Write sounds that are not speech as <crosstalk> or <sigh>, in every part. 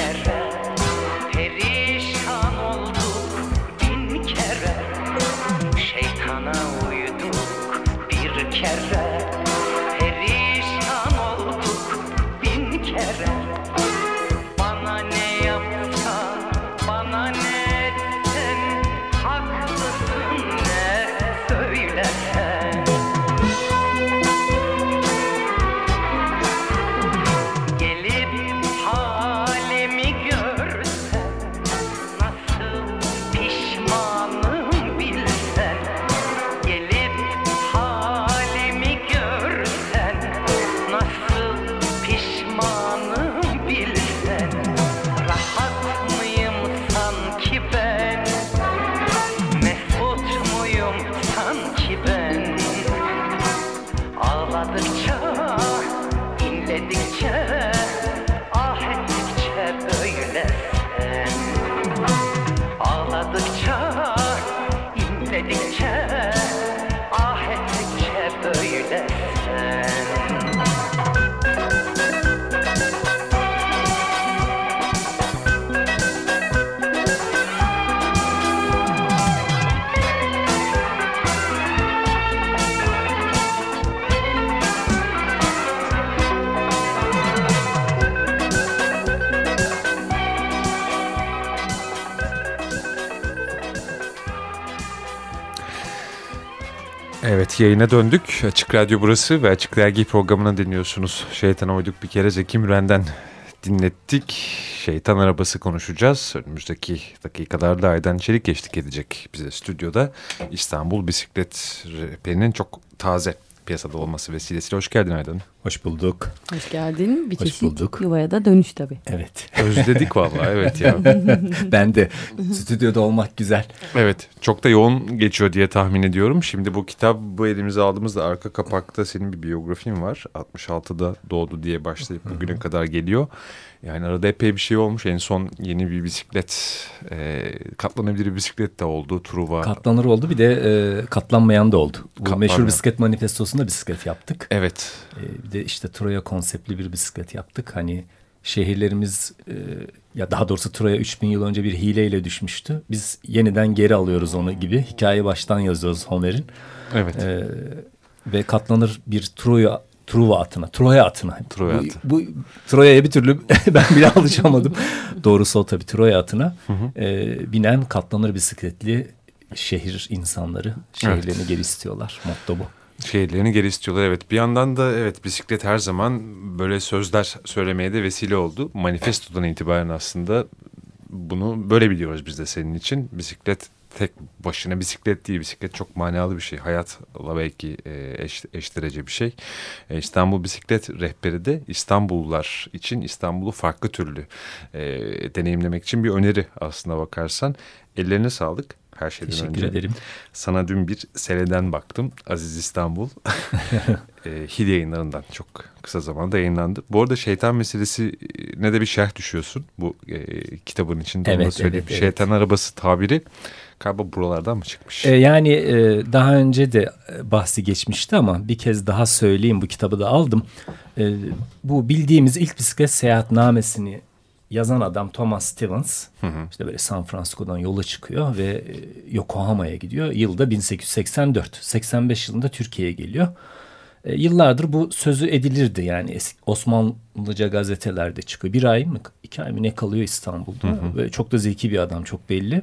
mujer. Evet yayına döndük. Açık Radyo burası ve Açık Dergi programını dinliyorsunuz. Şeytan Oyduk bir kere Zeki Müren'den dinlettik. Şeytan arabası konuşacağız. Önümüzdeki dakikalarda Aydan Çelik eşlik edecek bize stüdyoda. İstanbul bisiklet rehberinin çok taze piyasada olması vesilesiyle. Hoş geldin Aydan. Hoş bulduk. Hoş geldin. Bir Hoş çeşit bulduk. yuvaya da dönüş tabii. Evet. Özledik vallahi <laughs> evet ya. ben de stüdyoda olmak güzel. Evet çok da yoğun geçiyor diye tahmin ediyorum. Şimdi bu kitabı elimize aldığımızda arka kapakta senin bir biyografin var. 66'da doğdu diye başlayıp bugüne kadar geliyor. Yani arada epey bir şey olmuş. En son yeni bir bisiklet, e, katlanabilir bir bisiklet de oldu. Truva. Katlanır oldu bir de e, katlanmayan da oldu. Bu Katlanmayan. meşhur bisiklet manifestosunda bisiklet yaptık. evet. E, bir de işte Troya konseptli bir bisiklet yaptık. Hani şehirlerimiz e, ya daha doğrusu Troya 3000 yıl önce bir hileyle düşmüştü. Biz yeniden geri alıyoruz onu gibi. Hikayeyi baştan yazıyoruz Homer'in. Evet. E, ve katlanır bir Troya Truva atına, Troya atına. Troya bu, atı. bu Troya'ya bir türlü <laughs> ben bile alışamadım. Doğrusu o tabii Troya atına e, binen katlanır bisikletli şehir insanları şehirlerini geri istiyorlar. Motto bu. Şehirlerini geri istiyorlar evet. Bir yandan da evet bisiklet her zaman böyle sözler söylemeye de vesile oldu. Manifestodan itibaren aslında bunu böyle biliyoruz biz de senin için. Bisiklet tek başına bisiklet değil. Bisiklet çok manalı bir şey. Hayatla belki e, eş, eşderece bir şey. E, İstanbul Bisiklet Rehberi de İstanbullular için İstanbul'u farklı türlü e, deneyimlemek için bir öneri aslına bakarsan. Ellerine sağlık. Her şeyden Teşekkür önce. ederim. Sana dün bir seneden baktım. Aziz İstanbul. <laughs> <laughs> e, Hil yayınlarından çok kısa zamanda yayınlandı. Bu arada şeytan meselesi e, ne de bir şerh düşüyorsun bu e, kitabın içinde. Onu Evet, söyleyeyim. evet, evet. Şeytan arabası tabiri galiba buralardan mı çıkmış? E, yani e, daha önce de e, bahsi geçmişti ama bir kez daha söyleyeyim bu kitabı da aldım. E, bu bildiğimiz ilk bisiklet seyahatnamesini yazan adam Thomas Stevens. İşte böyle San Francisco'dan yola çıkıyor ve e, Yokohama'ya gidiyor. Yılda 1884. 85 yılında Türkiye'ye geliyor. E, yıllardır bu sözü edilirdi yani Osmanlıca gazetelerde çıkıyor. Bir ay mı iki ay mı ne kalıyor İstanbul'da ve çok da zeki bir adam çok belli.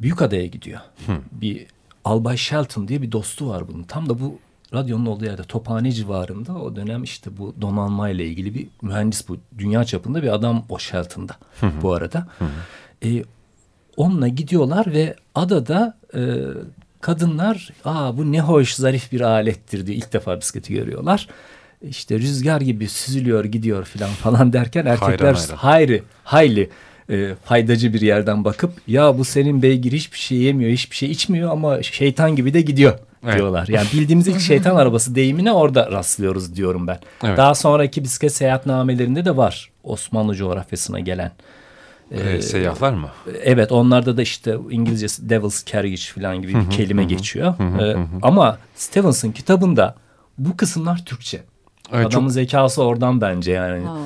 Büyükada'ya gidiyor. Bir Albay Shelton diye bir dostu var bunun. Tam da bu radyonun olduğu yerde Tophane civarında o dönem işte bu donanmayla ilgili bir mühendis bu. Dünya çapında bir adam o Shelton'da bu arada. E, onunla gidiyorlar ve adada e, kadınlar aa bu ne hoş zarif bir alettir diye ilk defa bisikleti görüyorlar. İşte rüzgar gibi süzülüyor gidiyor filan falan derken erkekler hayran. hayri hayli e, faydacı bir yerden bakıp ya bu senin beygir hiçbir şey yemiyor hiçbir şey içmiyor ama şeytan gibi de gidiyor Evet. diyorlar. Yani bildiğimiz ilk şeytan arabası deyimine orada rastlıyoruz diyorum ben. Evet. Daha sonraki bisiklet seyahatnamelerinde de var Osmanlı coğrafyasına gelen. E, seyyahlar mı? Evet onlarda da işte İngilizcesi Devil's Carriage falan gibi bir kelime geçiyor. Ee, ama Stevens'ın kitabında bu kısımlar Türkçe. Evet, Adamın zekası oradan bence yani. Ha.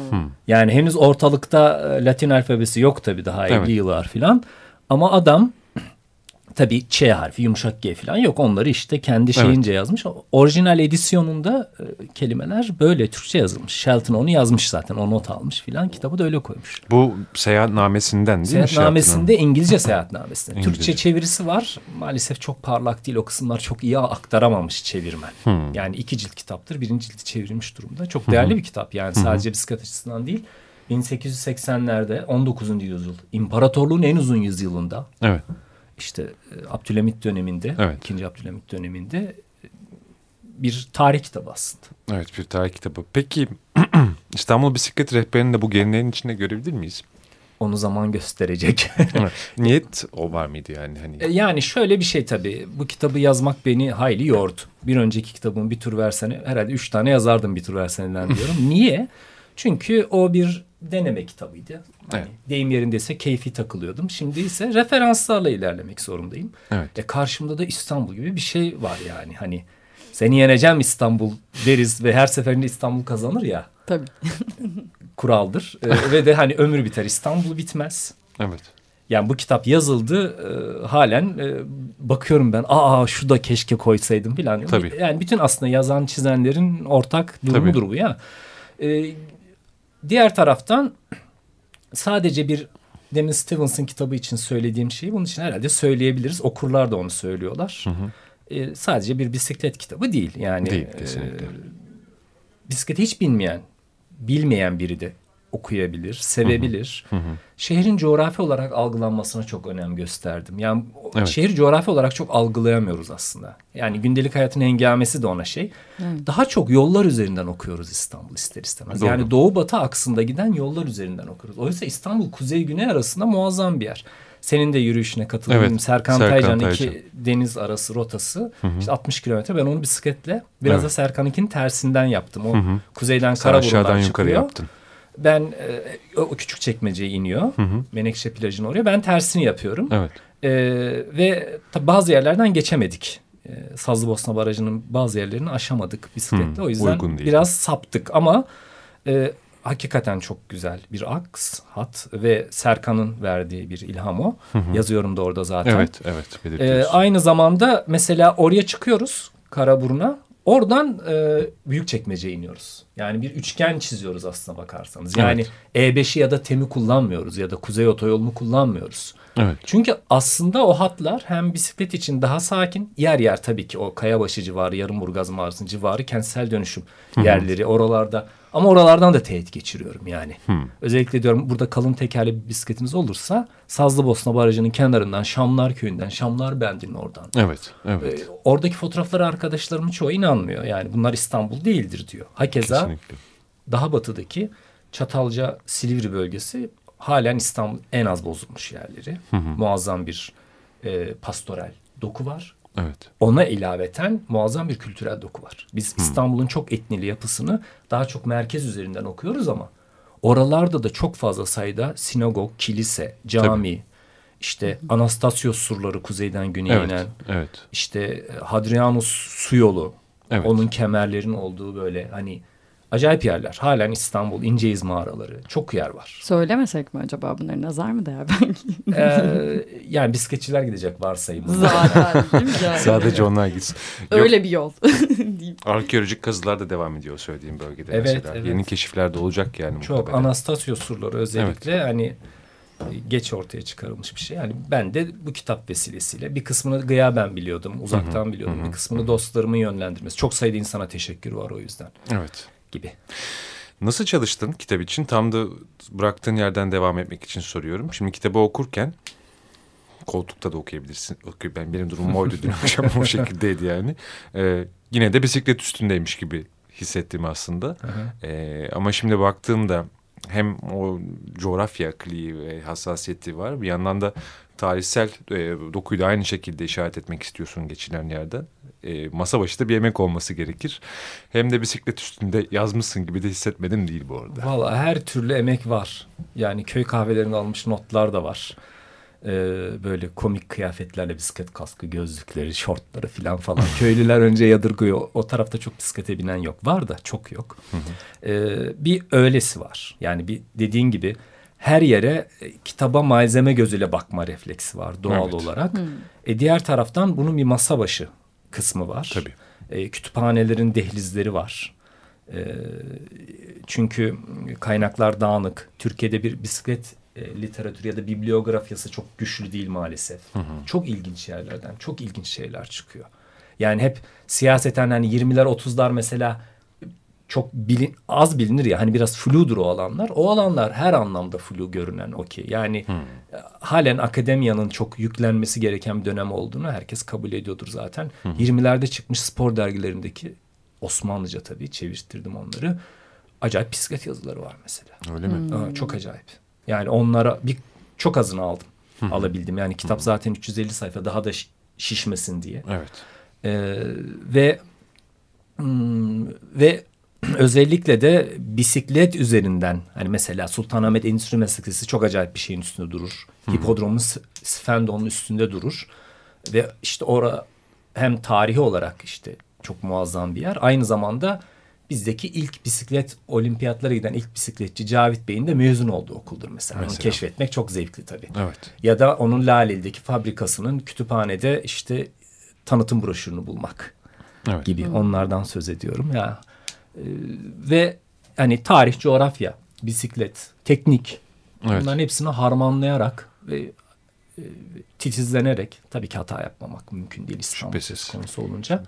Yani henüz ortalıkta e, Latin alfabesi yok tabii daha 50 Evet. yıllar falan. Ama adam tabii Ç harfi, yumuşak G falan yok. Onları işte kendi şeyince yazmış. Orijinal edisyonunda e, kelimeler böyle Türkçe yazılmış. Shelton onu yazmış zaten. O not almış filan. Kitabı da öyle koymuş. Bu seyahatnamesinden değil mi? Seyahatnamesinde İngilizce seyahatnamesinde. İngilizce. Türkçe çevirisi var. Maalesef çok parlak değil. O kısımlar çok iyi aktaramamış çevirmen. Yani iki cilt kitaptır. Birinci cildi çevrilmiş durumda. Çok değerli bir kitap. Yani sadece bisiklet açısından değil. 1880'lerde 19. yüzyıl imparatorluğun en uzun yüzyılında Evet. İşte e, Abdülhamit döneminde, Evet. ikinci Abdülhamit döneminde e, bir tarih kitabı aslında. Evet bir tarih kitabı. Peki <clears throat> İstanbul Bisiklet Rehberi'ni de bu geleneğin içinde görebilir miyiz? Onu zaman gösterecek. <laughs> Niyet o var mıydı yani? Hani E, Yani şöyle bir şey tabii. Bu kitabı yazmak beni hayli yordu. Bir önceki kitabın bir tur versene herhalde üç tane yazardım bir tur verseneden diyorum. <laughs> Niye? Çünkü o bir deneme kitabıydı. Hani Evet. Deyim yerindeyse keyfi takılıyordum. Şimdi ise referanslarla ilerlemek zorundayım. Evet. E karşımda da İstanbul gibi bir şey var yani. Hani seni yeneceğim İstanbul deriz ve her seferinde İstanbul kazanır ya Tabii. <laughs> kuraldır. E, ve de hani ömür biter İstanbul bitmez. evet. Yani bu kitap yazıldı e, halen e, bakıyorum ben aa şu da keşke koysaydım filan. Tabii. Yani bütün aslında yazan çizenlerin ortak durumudur bu ya. E, diğer taraftan sadece bir demin Stevenson kitabı için söylediğim şeyi bunun için herhalde söyleyebiliriz. Okurlar da onu söylüyorlar. E, sadece bir bisiklet kitabı değil. Yani Değil e, kesinlikle. bisikleti hiç bilmeyen, bilmeyen biri de okuyabilir, sevebilir. Şehrin coğrafi olarak algılanmasına çok önem gösterdim. Yani Evet. şehir coğrafi olarak çok algılayamıyoruz aslında. Yani gündelik hayatın hengamesi de ona şey. Daha çok yollar üzerinden okuyoruz İstanbul ister istemez. Doğru. Yani doğu batı aksında giden yollar üzerinden okuyoruz. Oysa İstanbul kuzey güney arasında muazzam bir yer. Senin de yürüyüşüne katıldığın Evet, Serkan, Serkan Taycan Taycan. iki deniz arası rotası işte 60 kilometre. Ben onu bisikletle biraz Evet. da Serkan'ınkinin tersinden yaptım. O hı. kuzeyden Sen Karaburun'dan aşağıdan çıkıyor. yukarı yaptın. Ben e, o küçük çekmeceye iniyor. Menekşe plajına oraya. Ben tersini yapıyorum. Evet. E, ve tabii bazı yerlerden geçemedik. E, Sazlıbosna Barajı'nın bazı yerlerini aşamadık bisikletle. Hı, o yüzden biraz saptık ama e, hakikaten çok güzel bir aks, hat ve Serkan'ın verdiği bir ilham o. Yazıyorum da orada zaten. Evet, evet. Ee, aynı zamanda mesela oraya çıkıyoruz Karaburun'a. Oradan e, Büyükçekmece'ye iniyoruz. Yani bir üçgen çiziyoruz aslına bakarsanız. Yani E5'i ya da TEM'i kullanmıyoruz ya da Kuzey Otoyolu'nu kullanmıyoruz. Evet. Çünkü aslında o hatlar hem bisiklet için daha sakin, yer yer tabii ki o Kayabaşı civarı, Yarımburgaz Mağarası civarı kentsel dönüşüm yerleri oralarda. Ama oralardan da teğet geçiriyorum yani. Özellikle diyorum burada kalın tekerli bir bisikletimiz olursa Sazlıbosna Barajı'nın kenarından Şamlar Köyü'nden, Şamlar Bendi'nin oradan. Evet, evet. Ee, oradaki fotoğraflara arkadaşlarımın çoğu inanmıyor. Yani bunlar İstanbul değildir diyor. Hakeza Kesinlikle. daha batıdaki Çatalca Silivri bölgesi halen İstanbul en az bozulmuş yerleri. Muazzam bir e, pastoral doku var. Evet. Ona ilaveten muazzam bir kültürel doku var. Biz İstanbul'un çok etnili yapısını daha çok merkez üzerinden okuyoruz ama oralarda da çok fazla sayıda sinagog, kilise, cami, işte Anastasios surları kuzeyden güneye Evet. inen, Evet. işte e, Hadrianus su yolu, Evet. onun kemerlerin olduğu böyle hani acayip yerler. Halen İstanbul, İnceyiz mağaraları, çok yer var. Söylemesek mi acaba bunları nazar mı değer <laughs> belki? Ee, yani bisikletçiler gidecek varsayım. Zaten değil mi? Yani? <laughs> Sadece onlar gitsin. Yok, Öyle bir yol. <laughs> arkeolojik kazılar da devam ediyor söylediğim bölgede Evet, mesela. evet. Yeni keşifler de olacak yani Çok muhtemelen. Anastasios surları özellikle hani geç ortaya çıkarılmış bir şey. Yani ben de bu kitap vesilesiyle bir kısmını gıyaben biliyordum, uzaktan biliyordum. Bir kısmını dostlarımın yönlendirmesi. Çok sayıda insana teşekkür var o yüzden Evet. Gibi. Nasıl çalıştın kitap için? Tam da bıraktığın yerden devam etmek için soruyorum. Şimdi kitabı okurken koltukta da okuyabilirsin. Oku- Ben benim durumum oydu dün <laughs> akşam o şekildeydi yani. Ee, yine de bisiklet üstündeymiş gibi hissettim aslında. Ee, ama şimdi baktığımda hem o coğrafya kliği ve hassasiyeti var. Bir yandan da tarihsel e, dokuyu da aynı şekilde işaret etmek istiyorsun geçilen yerden. E, masa başında bir yemek olması gerekir. Hem de bisiklet üstünde yazmışsın gibi de hissetmedim değil bu arada. Valla her türlü emek var. Yani köy kahvelerinde almış notlar da var. Ee, böyle komik kıyafetlerle bisiklet kaskı, gözlükleri, şortları falan falan. <laughs> Köylüler önce yadırgıyor. O tarafta çok bisiklete binen yok. Var da çok yok. Ee, bir öylesi var. Yani bir dediğin gibi her yere e, kitaba malzeme gözüyle bakma refleksi var doğal Evet. olarak. E, diğer taraftan bunun bir masa başı kısmı var. Tabii. E, kütüphanelerin dehlizleri var. E, çünkü kaynaklar dağınık. Türkiye'de bir bisiklet e, literatürü ya da bibliografyası çok güçlü değil maalesef. Çok ilginç yerlerden çok ilginç şeyler çıkıyor. Yani hep siyaseten hani 20'ler 30'lar mesela çok bilin, az bilinir ya hani biraz fludur o alanlar. O alanlar her anlamda flu görünen okey. Yani e, halen akademiyanın çok yüklenmesi gereken bir dönem olduğunu herkes kabul ediyordur zaten. 20'lerde çıkmış spor dergilerindeki Osmanlıca tabii çevirttirdim onları. Acayip bisiklet yazıları var mesela. Öyle mi? Aa, çok acayip. Yani onlara bir çok azını aldım. Alabildim. Yani kitap zaten 350 sayfa daha da şi- şişmesin diye. Evet. Ee, ve hmm, ve <clears throat> özellikle de bisiklet üzerinden hani mesela Sultanahmet Endüstri Meslekesi çok acayip bir şeyin üstünde durur. Hipodromun S- Sfendo'nun üstünde durur. Ve işte ora hem tarihi olarak işte çok muazzam bir yer. Aynı zamanda bizdeki ilk bisiklet olimpiyatlara giden ilk bisikletçi Cavit Bey'in de mezun olduğu okuldur mesela. Onu Mesela. keşfetmek çok zevkli tabii. Evet. Ya da onun Laleli'deki fabrikasının kütüphanede işte tanıtım broşürünü bulmak Evet. gibi onlardan söz ediyorum ya. Ee, ve hani tarih, coğrafya, bisiklet, teknik Evet. bunların hepsini harmanlayarak ve e, titizlenerek tabii ki hata yapmamak mümkün değil İstanbul Şüphesiz. konusu olunca.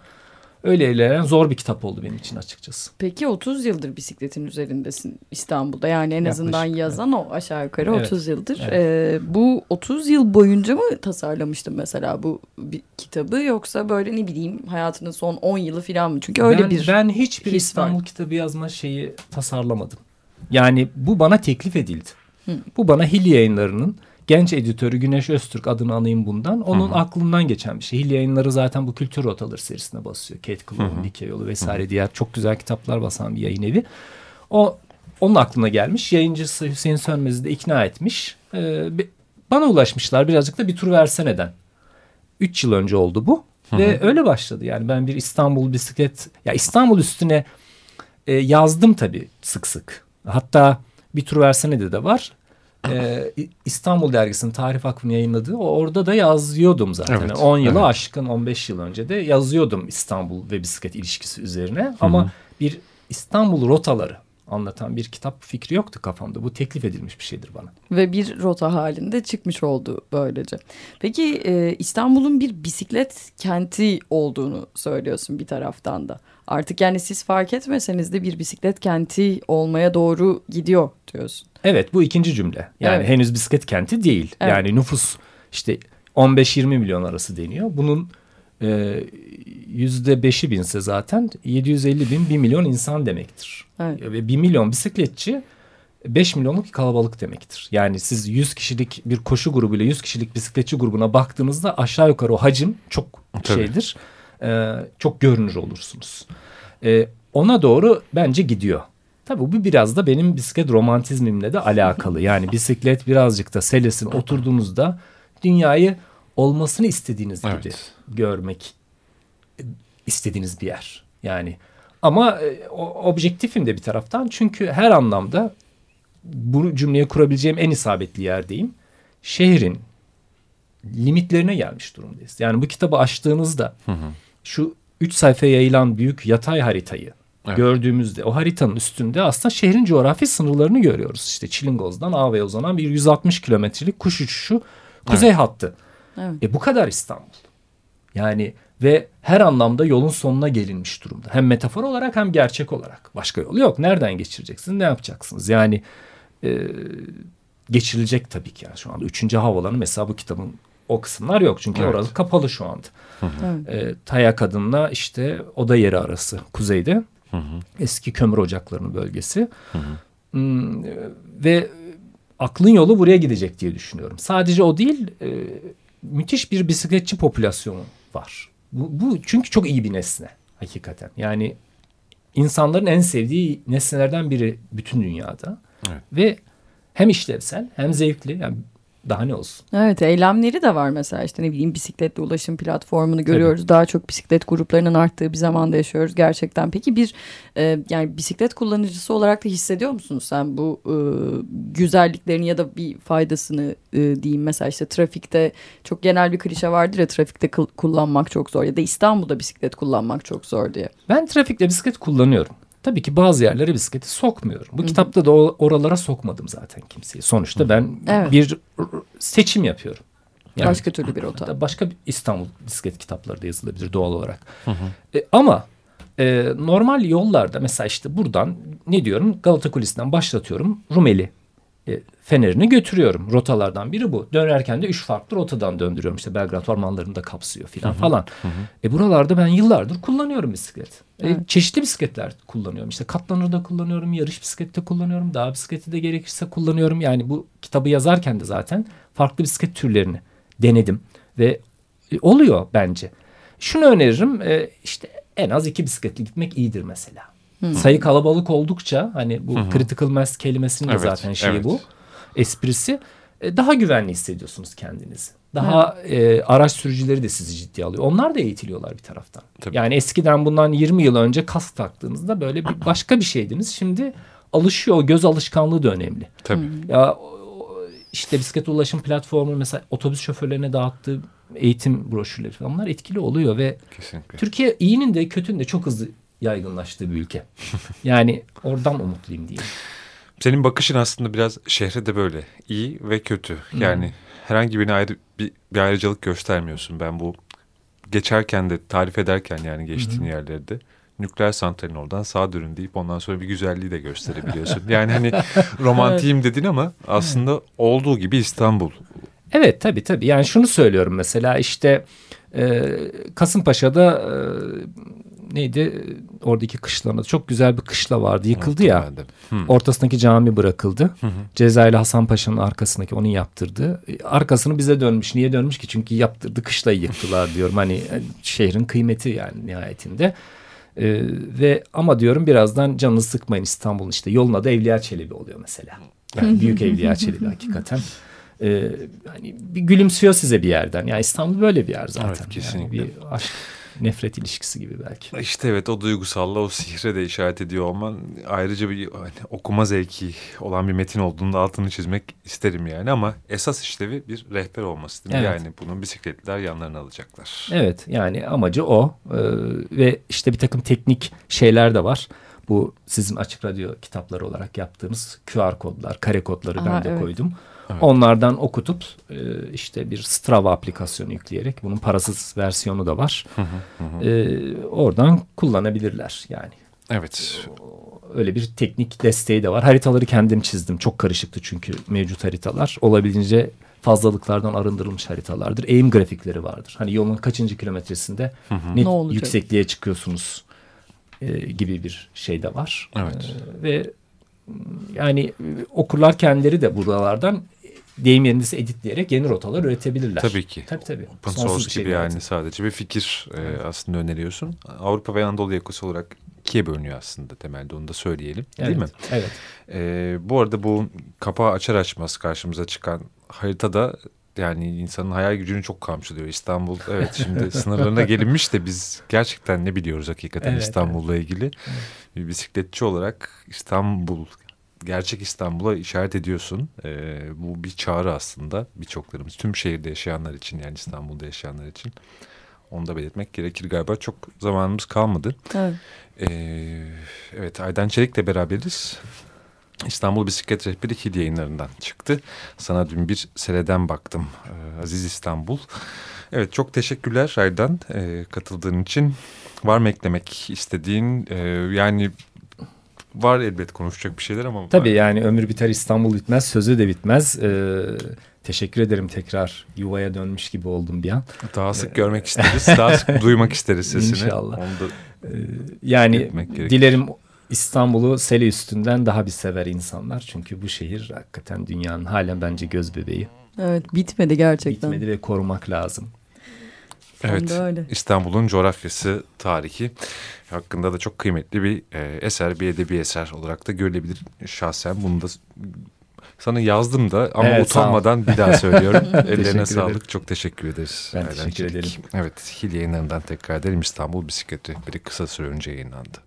Öyle ilerleyen zor bir kitap oldu benim için açıkçası. Peki 30 yıldır bisikletin üzerindesin İstanbul'da. Yani en azından Yaklaşık, yazan o aşağı yukarı Evet, 30 yıldır. evet. Ee, bu 30 yıl boyunca mı tasarlamıştın mesela bu bir kitabı yoksa böyle ne bileyim hayatının son 10 yılı falan mı? Çünkü öyle ben, bir ben hiçbir his İstanbul var. kitabı yazma şeyi tasarlamadım. Yani bu bana teklif edildi. Hı. Bu bana Hil yayınlarının genç editörü Güneş Öztürk adını anayım bundan. Onun aklından geçen bir şey. Hil yayınları zaten bu kültür rotaları serisine basıyor. Kate Clown, Dike Yolu vesaire diğer çok güzel kitaplar basan bir yayın evi. O onun aklına gelmiş. Yayıncısı Hüseyin Sönmez'i de ikna etmiş. Ee, bana ulaşmışlar birazcık da bir tur verseneden. Üç yıl önce oldu bu. Ve öyle başladı. Yani ben bir İstanbul bisiklet... Ya İstanbul üstüne e, yazdım tabii sık sık. Hatta bir tur versene de de var. İ- İstanbul Dergisi'nin Tarih Vakfı'nın yayınladığı orada da yazıyordum zaten. Evet, 10 yılı evet. aşkın 15 yıl önce de yazıyordum İstanbul ve bisiklet ilişkisi üzerine. Ama bir İstanbul rotaları anlatan bir kitap fikri yoktu kafamda. Bu teklif edilmiş bir şeydir bana. ve bir rota halinde çıkmış oldu böylece. Peki e, İstanbul'un bir bisiklet kenti olduğunu söylüyorsun bir taraftan da. Artık yani siz fark etmeseniz de bir bisiklet kenti olmaya doğru gidiyor diyorsun. Evet bu ikinci cümle. Yani Evet. henüz bisiklet kenti değil. Evet. Yani nüfus işte 15-20 milyon arası deniyor. Bunun yüzde beşi binse zaten 750 bin 1 milyon insan demektir. Evet. Ve 1 milyon bisikletçi 5 milyonluk bir kalabalık demektir. Yani siz 100 kişilik bir koşu grubuyla 100 kişilik bisikletçi grubuna baktığınızda aşağı yukarı o hacim çok Tabii. şeydir. E, çok görünür olursunuz. E, ona doğru bence gidiyor. Tabii bu biraz da benim bisiklet romantizmimle de alakalı. Yani bisiklet birazcık da selesine oturduğunuzda dünyayı olmasını istediğiniz gibi Evet. görmek e, istediğiniz bir yer. Yani ama e, objektifim de bir taraftan çünkü her anlamda bu cümleyi kurabileceğim en isabetli yerdeyim. Şehrin limitlerine gelmiş durumdayız. Yani bu kitabı açtığınızda şu üç sayfaya yayılan büyük yatay haritayı Evet. gördüğümüzde o haritanın üstünde aslında şehrin coğrafi sınırlarını görüyoruz. İşte Çilingoz'dan Ağva'ya uzanan bir 160 kilometrelik kuş uçuşu kuzey hattı. Evet. E bu kadar İstanbul. Yani ve her anlamda yolun sonuna gelinmiş durumda. Hem metafor olarak hem gerçek olarak. Başka yolu yok. Nereden geçireceksiniz? Ne yapacaksınız? Yani e, geçirilecek tabii ki yani şu anda. Üçüncü havalanı mesela bu kitabın o kısımlar yok. Çünkü Evet. orası kapalı şu anda. Evet. E, Taya Kadın'la işte oda yeri arası kuzeyde. Eski kömür ocaklarının bölgesi. Hmm, e, ve aklın yolu buraya gidecek diye düşünüyorum. Sadece o değil, e, müthiş bir bisikletçi popülasyonu var. Bu, bu çünkü çok iyi bir nesne hakikaten. Yani insanların en sevdiği nesnelerden biri bütün dünyada. Evet. Ve hem işlevsel hem zevkli. Yani daha ne olsun. Evet eylemleri de var mesela işte ne bileyim bisikletli ulaşım platformunu görüyoruz. Daha çok bisiklet gruplarının arttığı bir zamanda yaşıyoruz gerçekten. Peki bir e, yani bisiklet kullanıcısı olarak da hissediyor musun sen bu e, güzelliklerini ya da bir faydasını e, diyeyim mesela işte trafikte çok genel bir klişe vardır ya trafikte kullanmak çok zor ya da İstanbul'da bisiklet kullanmak çok zor diye. Ben trafikte bisiklet kullanıyorum. Tabii ki bazı yerlere bisikleti sokmuyorum. Bu kitapta da oralara sokmadım zaten kimseyi. Sonuçta ben Evet. bir seçim yapıyorum. Yani Başka türlü bir rota. Başka bir İstanbul bisiklet kitapları da yazılabilir doğal olarak. E, ama e, normal yollarda mesela işte buradan ne diyorum Galata Kulesi'nden başlatıyorum Rumeli. E, fenerini götürüyorum. Rotalardan biri bu. Dönerken de üç farklı rotadan döndürüyorum. İşte Belgrad ormanlarını da kapsıyor filan falan. E buralarda ben yıllardır kullanıyorum bisiklet. E, çeşitli bisikletler kullanıyorum. İşte katlanır da kullanıyorum, yarış bisikleti de kullanıyorum, dağ bisikleti de gerekirse kullanıyorum. Yani bu kitabı yazarken de zaten farklı bisiklet türlerini denedim ve e, oluyor bence. Şunu öneririm e, işte en az iki bisikletli gitmek iyidir mesela. Sayı kalabalık oldukça hani bu critical mass kelimesinin de Evet, zaten şeyi evet. bu esprisi e, daha güvenli hissediyorsunuz kendinizi. Daha e, araç sürücüleri de sizi ciddiye alıyor. Onlar da eğitiliyorlar bir taraftan. Tabii. Yani eskiden bundan 20 yıl önce kask taktığınızda böyle bir <clears throat> başka bir şeydiniz. Şimdi alışıyor. O göz alışkanlığı da önemli. Tabii. Ya işte bisiklet ulaşım platformu mesela otobüs şoförlerine dağıttığı eğitim broşürleri falan bunlar etkili oluyor ve Kesinlikle. Türkiye iyinin de kötünün de çok hızlı yaygınlaştığı bir ülke. <laughs> Yani oradan umutluyum diyeyim. Senin bakışın aslında biraz şehre de böyle iyi ve kötü. Yani herhangi birine ayrı bir, bir ayrıcalık göstermiyorsun. Ben bu geçerken de tarif ederken yani geçtiğin yerlerde nükleer santralin oradan sağa dönün deyip ondan sonra bir güzelliği de gösterebiliyorsun. yani hani <laughs> romantiyim dedin ama aslında olduğu gibi İstanbul. Evet tabii tabii. Yani şunu söylüyorum mesela işte e, Kasımpaşa'da e, neydi oradaki kışlanın çok güzel bir kışla vardı yıkıldı ya. Hı. Ortasındaki cami bırakıldı. Cezayirli Hasan Paşa'nın arkasındaki onun yaptırdı. E, Arkasını bize dönmüş. Niye dönmüş ki? Çünkü yaptırdı kışlayı yıktılar <laughs> diyorum. Hani e, şehrin kıymeti yani nihayetinde. E, ve ama diyorum birazdan canını sıkmayın İstanbul'un işte yoluna da Evliya Çelebi oluyor mesela. Yani <laughs> büyük Evliya Çelebi hakikaten. E, hani bir gülümsüyor size bir yerden. Yani İstanbul böyle bir yer zaten. Evet, Yani kesinlikle. bir aşk nefret ilişkisi gibi belki. İşte evet o duygusalla o sihre de işaret ediyor olman ayrıca bir hani, okuma zevki olan bir metin olduğunda altını çizmek isterim yani ama esas işlevi bir rehber olması değil mi? Evet. Yani bunun bisikletliler yanlarına alacaklar. Evet yani amacı o Ee, ve işte bir takım teknik şeyler de var. Bu sizin açık radyo kitapları olarak yaptığınız QR kodlar, kare kodları Aha, ben de evet. koydum. Onlardan okutup e, işte bir Strava aplikasyonu yükleyerek bunun parasız versiyonu da var. Ee, oradan kullanabilirler yani. Evet. Öyle bir teknik desteği de var. Haritaları kendim çizdim. Çok karışıktı çünkü mevcut haritalar. Olabildiğince fazlalıklardan arındırılmış haritalardır. Eğim grafikleri vardır. Hani yolun kaçıncı kilometresinde ne Ne olacak? yüksekliğe çıkıyorsunuz e, gibi bir şey de var. Evet. E, ve yani e, okurlar kendileri de buralardan deyim yerindeyse editleyerek yeni rotalar üretebilirler. Tabii ki. Tabii tabii. Open Sonsuz source şey gibi zaten. yani sadece bir fikir e, aslında öneriyorsun. Avrupa ve Anadolu yakası olarak ikiye bölünüyor aslında temelde onu da söyleyelim değil Evet, mi? Evet. E, bu arada bu kapağı açar açmaz karşımıza çıkan haritada yani insanın hayal gücünü çok kamçılıyor. İstanbul evet şimdi <laughs> sınırlarına gelinmiş de biz gerçekten ne biliyoruz hakikaten Evet, İstanbul'la ilgili. Bir bisikletçi olarak İstanbul gerçek İstanbul'a işaret ediyorsun. E, bu bir çağrı aslında birçoklarımız tüm şehirde yaşayanlar için yani İstanbul'da yaşayanlar için. Onu da belirtmek gerekir galiba. Çok zamanımız kalmadı. Evet. Ee, evet Aydan Çelik'le beraberiz. İstanbul Bisiklet Rehberi Hil yayınlarından çıktı. Sana dün bir sereden baktım. Ee, Aziz İstanbul. Evet çok teşekkürler Aydan e, katıldığın için. Var mı eklemek istediğin? e, yani var elbet konuşacak bir şeyler ama. Tabii yani ömür biter İstanbul bitmez sözü de bitmez. Ee, teşekkür ederim tekrar yuvaya dönmüş gibi oldum bir an. Daha sık görmek isteriz. Daha sık <laughs> duymak isteriz sesini. İnşallah. Onu da Ee, yani dilerim İstanbul'u sele üstünden daha bir sever insanlar. Çünkü bu şehir hakikaten dünyanın halen bence göz bebeği. Evet bitmedi gerçekten. Bitmedi ve korumak lazım. Evet, öyle. İstanbul'un coğrafyası, tarihi hakkında da çok kıymetli bir e, eser, bir edebi eser olarak da görülebilir. Şahsen bunu da sana yazdım da ama Evet, utanmadan bir daha söylüyorum. <laughs> Teşekkür Ellerine ederim. sağlık, çok teşekkür ederiz. Ben teşekkür ederim. Evet, Hil yayınlarından tekrar edelim. İstanbul Bisiklet Rehberi kısa süre önce yayınlandı.